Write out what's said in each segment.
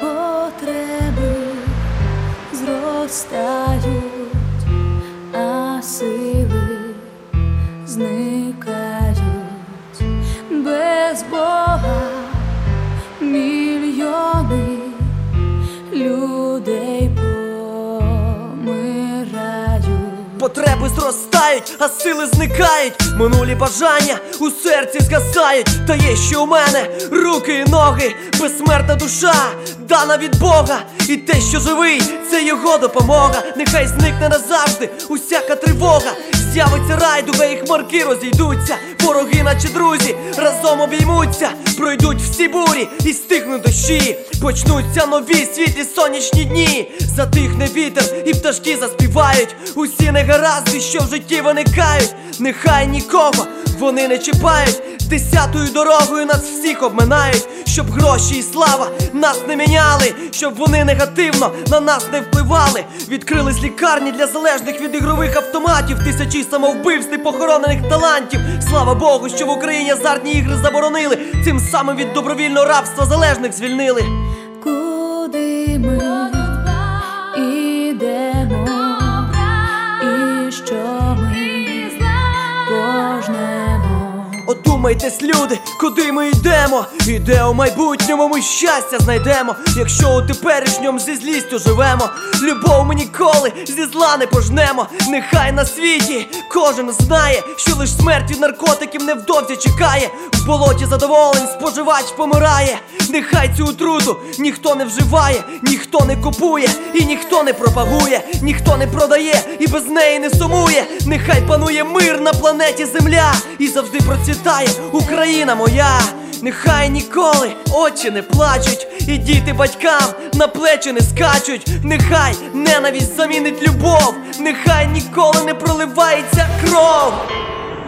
Потреби зростають, а сили зникають Потреби зростають, а сили зникають. Минулі бажання у серці згасають. Та є ще у мене руки і ноги, безсмертна душа, дана від Бога. І те, що живий, це його допомога. Нехай зникне назавжди усяка тривога. З'явиться райдуга, і хмарки розійдуться. Вороги, наче друзі, разом обіймуться, пройдуть всі бурі і стихнуть дощі. Почнуться нові світлі сонячні дні. Затихне вітер, і пташки заспівають. Усі негаразди, що в житті виникають. Нехай нікого вони не чіпають. Десятою дорогою нас всіх обминають, щоб гроші і слава нас не міняли, щоб вони негативно на нас не впливали. Відкрились лікарні для залежних від ігрових автоматів, тисячі самовбивств і похоронених талантів. Слава Богу, що в Україні азартні ігри заборонили, цим самим від добровільного рабства залежних звільнили. Одумайтесь, люди, куди ми йдемо? І де у майбутньому ми щастя знайдемо, якщо у теперішньому зі злістю живемо. Любов ми ніколи зі зла не пожнемо. Нехай на світі кожен знає, що лиш смерть від наркотиків невдовзі чекає. В болоті задоволень споживач помирає. Нехай цю отруту ніхто не вживає, ніхто не купує, і ніхто не пропагує, ніхто не продає і без неї не сумує. Нехай панує мир на планеті Земля і завжди процвітає Україна моя. Нехай ніколи очі не плачуть, і діти батькам на плечі не скачуть. Нехай ненависть замінить любов, нехай ніколи не проливається кров.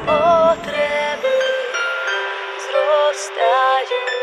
Потреби зростають,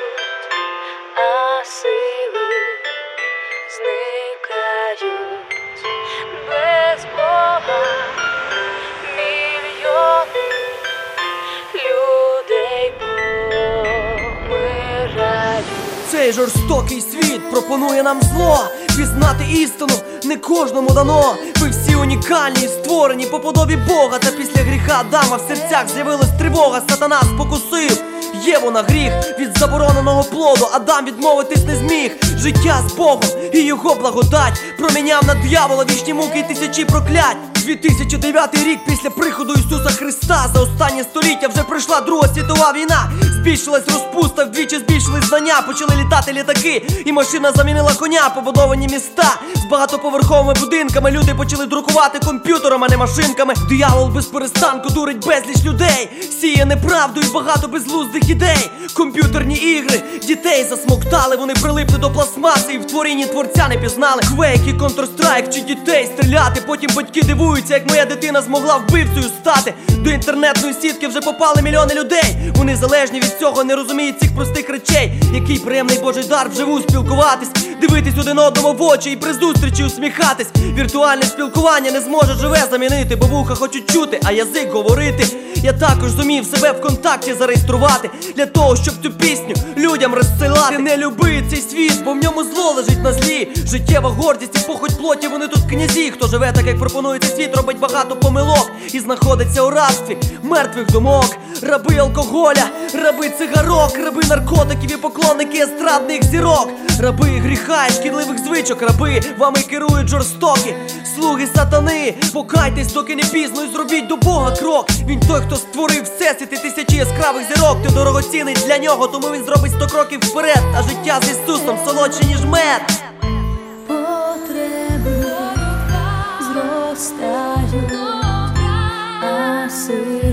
Цей жорстокий світ пропонує нам зло. Пізнати істину не кожному дано. Ви всі унікальні, створені по подобі Бога. Та після гріха Адама в серцях з'явилась тривога, сатана спокусив. Єву на гріх від забороненого плоду, Адам відмовитись не зміг. Життя з Богом і його благодать проміняв на диявола вічні муки і тисячі проклять. 2009 рік після приходу Ісуса Христа за останнє століття вже прийшла Друга світова війна. Збільшилась розпуста, вдвічі збільшились знання, почали літати літаки, і машина замінила коня, побудовані міста з багатоповерховими будинками. Люди почали друкувати комп'ютером, а не машинками. Диявол без перестанку дурить безліч людей, сіє неправду і багато безглуздих ідей. Комп'ютерні ігри дітей засмоктали, вони прилипли до пластмаси і в творінні творця не пізнали. Квейк і Counter-Strike вчить дітей стріляти. Потім батьки дивуються, як моя дитина змогла вбивцею стати. До інтернетної сітки вже попали мільйони людей. Вони залежні від цього, не розуміють цих простих речей. Який приємний божий дар вживу спілкуватись, дивитись один одному в очі і при зустрічі усміхатись. Віртуальне спілкування не зможе живе замінити, бо вуха хочуть чути, а язик говорити. Я також зумів себе в контакті зареєструвати для того, щоб цю пісню людям розсилати. Не люби цей світ, бо в ньому зло лежить на злі. Життєва гордість і похоть плоті, вони тут князі. Хто живе так, як пропонує світ, робить багато помилок і знаходиться у рабстві мертвих думок. Раби алкоголя, раби цигарок, раби наркотиків і поклонники естрадних зірок, раби гріха і шкідливих звичок, раби вами керують жорстокі, слуги сатани, покайтесь, доки не пізно, і зробіть до Бога крок. Він той, хто створив всесвіт і тисячі яскравих зірок. Ти дорогоцінний для нього, тому він зробить сто кроків вперед. А життя з Ісусом солодше, ніж мед. Потреби зростають, а сили